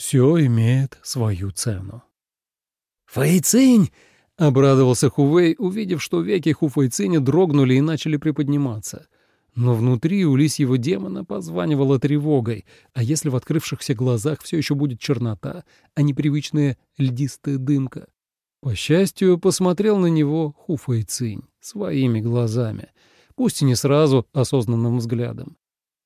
Все имеет свою цену. «Фэйцинь!» — обрадовался Хувей, увидев, что веки Хуфэйциня дрогнули и начали приподниматься. Но внутри у лисьего демона позванивала тревогой, а если в открывшихся глазах все еще будет чернота, а непривычная льдистая дымка? По счастью, посмотрел на него Хуфэйцинь своими глазами, пусть и не сразу осознанным взглядом.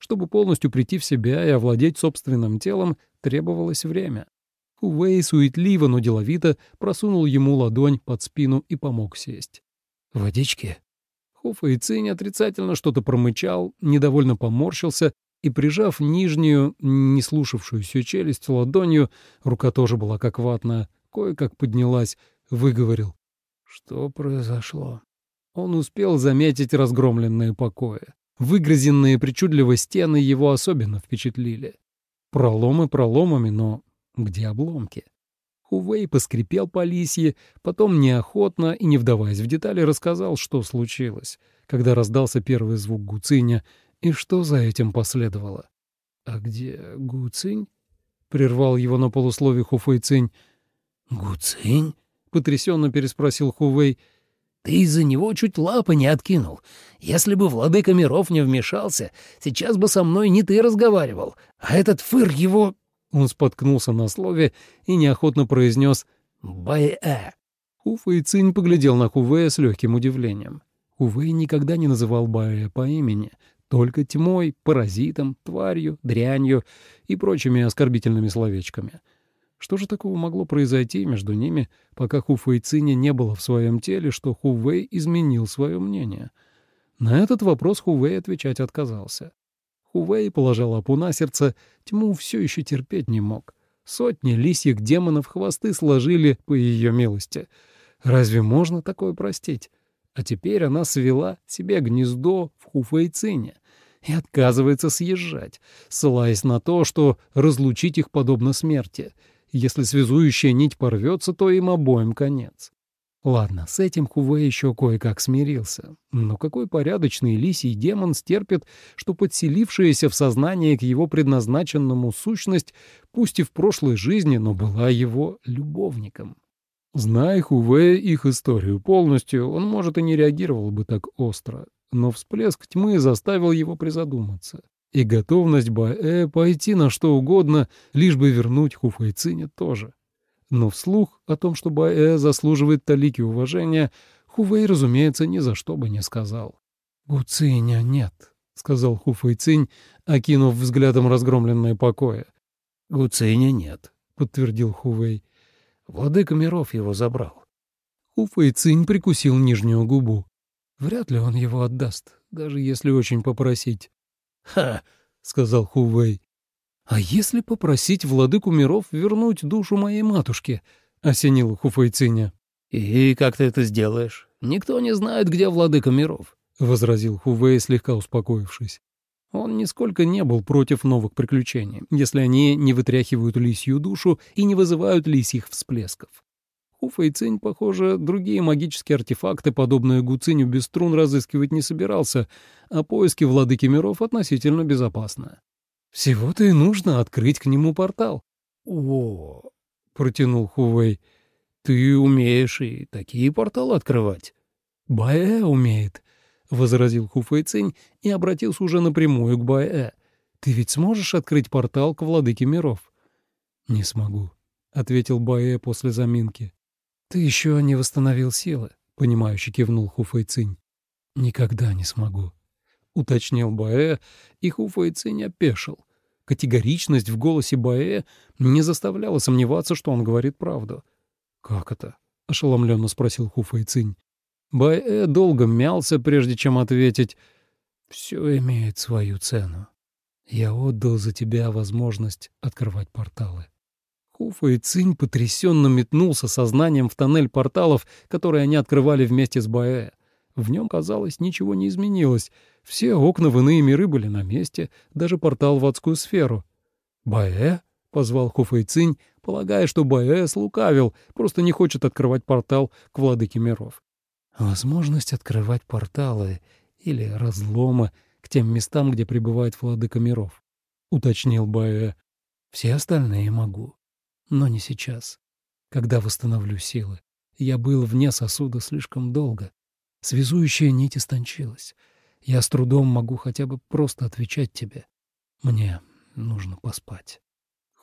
Чтобы полностью прийти в себя и овладеть собственным телом, требовалось время. Хувей суетливо, но деловито просунул ему ладонь под спину и помог сесть. «Водички?» Хуфа и Цинь отрицательно что-то промычал, недовольно поморщился и, прижав нижнюю, не слушавшуюся челюсть ладонью, рука тоже была как ватная, кое-как поднялась, выговорил. «Что произошло?» Он успел заметить разгромленные покои. Выгрызенные причудливо стены его особенно впечатлили. Проломы проломами, но где обломки? Хувей поскрипел по лисье, потом неохотно и не вдаваясь в детали рассказал, что случилось, когда раздался первый звук гуциня и что за этим последовало. «А где гуцинь?» — прервал его на полуслове Хуфэй Цинь. «Гуцинь?» — потрясенно переспросил Хувей. «Ты из-за него чуть лапы не откинул. Если бы владыка миров не вмешался, сейчас бы со мной не ты разговаривал, а этот фыр его...» Он споткнулся на слове и неохотно произнес «Бай-э». Хуфа и Цинь поглядел на Хувея с легким удивлением. Хувей никогда не называл Баэ по имени, только тьмой, паразитом, тварью, дрянью и прочими оскорбительными словечками. Что же такого могло произойти между ними, пока Хуфа и Циня не было в своем теле, что Хувей изменил свое мнение? На этот вопрос Хувей отвечать отказался. Хувей положил лапу на сердце, тьму все еще терпеть не мог. Сотни лисьих демонов хвосты сложили по ее милости. Разве можно такое простить? А теперь она свела себе гнездо в Хуфейцине и отказывается съезжать, ссылаясь на то, что разлучить их подобно смерти. Если связующая нить порвется, то им обоим конец. Ладно, с этим Хуве еще кое-как смирился. Но какой порядочный лисий демон стерпит, что подселившаяся в сознание к его предназначенному сущность, пусть и в прошлой жизни, но была его любовником? Зная Хуве их историю полностью, он, может, и не реагировал бы так остро. Но всплеск тьмы заставил его призадуматься. И готовность Баэ пойти на что угодно, лишь бы вернуть Хуфайцине тоже. Но вслух о том, что Баэ заслуживает талики уважения, Хувей, разумеется, ни за что бы не сказал. «Гуциня нет», — сказал Хуфэй Цинь, окинув взглядом разгромленное покоя. «Гуциня нет», — подтвердил Хувей. «Владыка миров его забрал». Хуфэй Цинь прикусил нижнюю губу. «Вряд ли он его отдаст, даже если очень попросить». «Ха!» — сказал Хувей. «А если попросить владыку миров вернуть душу моей матушки?» — осенил Хуфайциня. «И как ты это сделаешь? Никто не знает, где владыка миров», — возразил Хувей, слегка успокоившись. Он нисколько не был против новых приключений, если они не вытряхивают лисью душу и не вызывают лисьих всплесков. Хуфэйцинь, похоже, другие магические артефакты, подобные Гуциню без струн, разыскивать не собирался, а поиски владыки миров относительно безопасны. Всего-то и нужно открыть к нему портал. — О, — протянул Хувей, — ты умеешь и такие порталы открывать. — Баэ умеет, — возразил Хуфэйцинь и обратился уже напрямую к Баэ. — Ты ведь сможешь открыть портал к владыке миров? — Не смогу, — ответил Баэ после заминки. — Ты еще не восстановил силы, — понимающе кивнул Хуфэйцинь. — Никогда не смогу. — уточнил Баэ, и Хуфа Цинь опешил. Категоричность в голосе Баэ не заставляла сомневаться, что он говорит правду. «Как это?» — ошеломленно спросил Хуфа Цинь. Баэ долго мялся, прежде чем ответить. «Все имеет свою цену. Я отдал за тебя возможность открывать порталы». Хуфа и Цинь потрясенно метнулся сознанием в тоннель порталов, которые они открывали вместе с Баэ. В нем, казалось, ничего не изменилось. Все окна в иные миры были на месте, даже портал в адскую сферу. «Баэ?» — позвал Хуфэйцинь, полагая, что Баэ слукавил, просто не хочет открывать портал к владыке миров. «Возможность открывать порталы или разломы к тем местам, где пребывает владыка миров», — уточнил Баэ. «Все остальные могу. Но не сейчас, когда восстановлю силы. Я был вне сосуда слишком долго. Связующая нить истончилась. Я с трудом могу хотя бы просто отвечать тебе. Мне нужно поспать.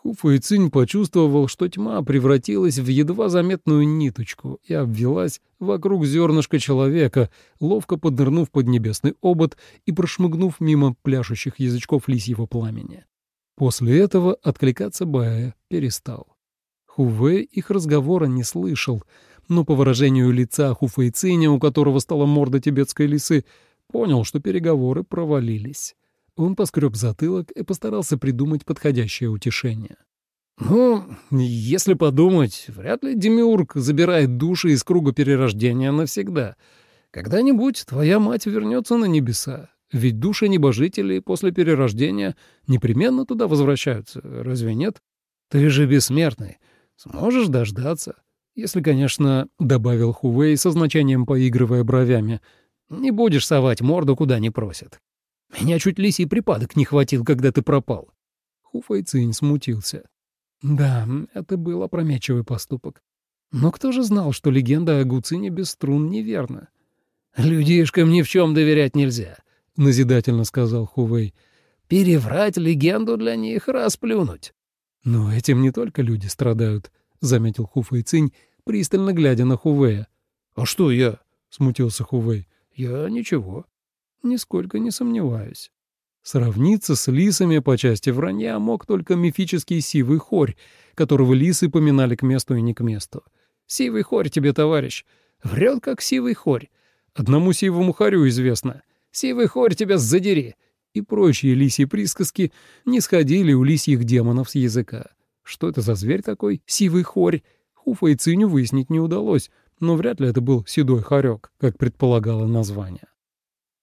Хуфа и Цинь почувствовал, что тьма превратилась в едва заметную ниточку и обвелась вокруг зернышка человека, ловко поднырнув под небесный обод и прошмыгнув мимо пляшущих язычков лисьего пламени. После этого откликаться Бая перестал. Хувей их разговора не слышал, но по выражению лица Хуфейциня, у которого стала морда тибетской лисы, понял, что переговоры провалились. Он поскреб затылок и постарался придумать подходящее утешение. «Ну, если подумать, вряд ли Демиург забирает души из круга перерождения навсегда. Когда-нибудь твоя мать вернется на небеса, ведь души небожителей после перерождения непременно туда возвращаются, разве нет? Ты же бессмертный, сможешь дождаться. Если, конечно, — добавил Хувей со значением поигрывая бровями, — не будешь совать морду, куда не просят. Меня чуть лисий припадок не хватил, когда ты пропал. Хуфайцинь смутился. Да, это был опрометчивый поступок. Но кто же знал, что легенда о Гуцине без струн неверна? «Людишкам ни в чем доверять нельзя», — назидательно сказал Хувей. «Переврать легенду для них — расплюнуть». «Но этим не только люди страдают», — заметил Хуфейцинь, пристально глядя на Хувея. «А что я?» — смутился Хувей. «Я ничего». Нисколько не сомневаюсь. Сравниться с лисами по части вранья мог только мифический сивый хорь, которого лисы поминали к месту и не к месту. «Сивый хорь тебе, товарищ! Врет, как сивый хорь! Одному сивому хорю известно. Сивый хорь тебя задери!» И прочие лисьи присказки не сходили у лисьих демонов с языка. Что это за зверь такой? Сивый хорь? Хуфа и Циню выяснить не удалось, но вряд ли это был седой хорек, как предполагало название.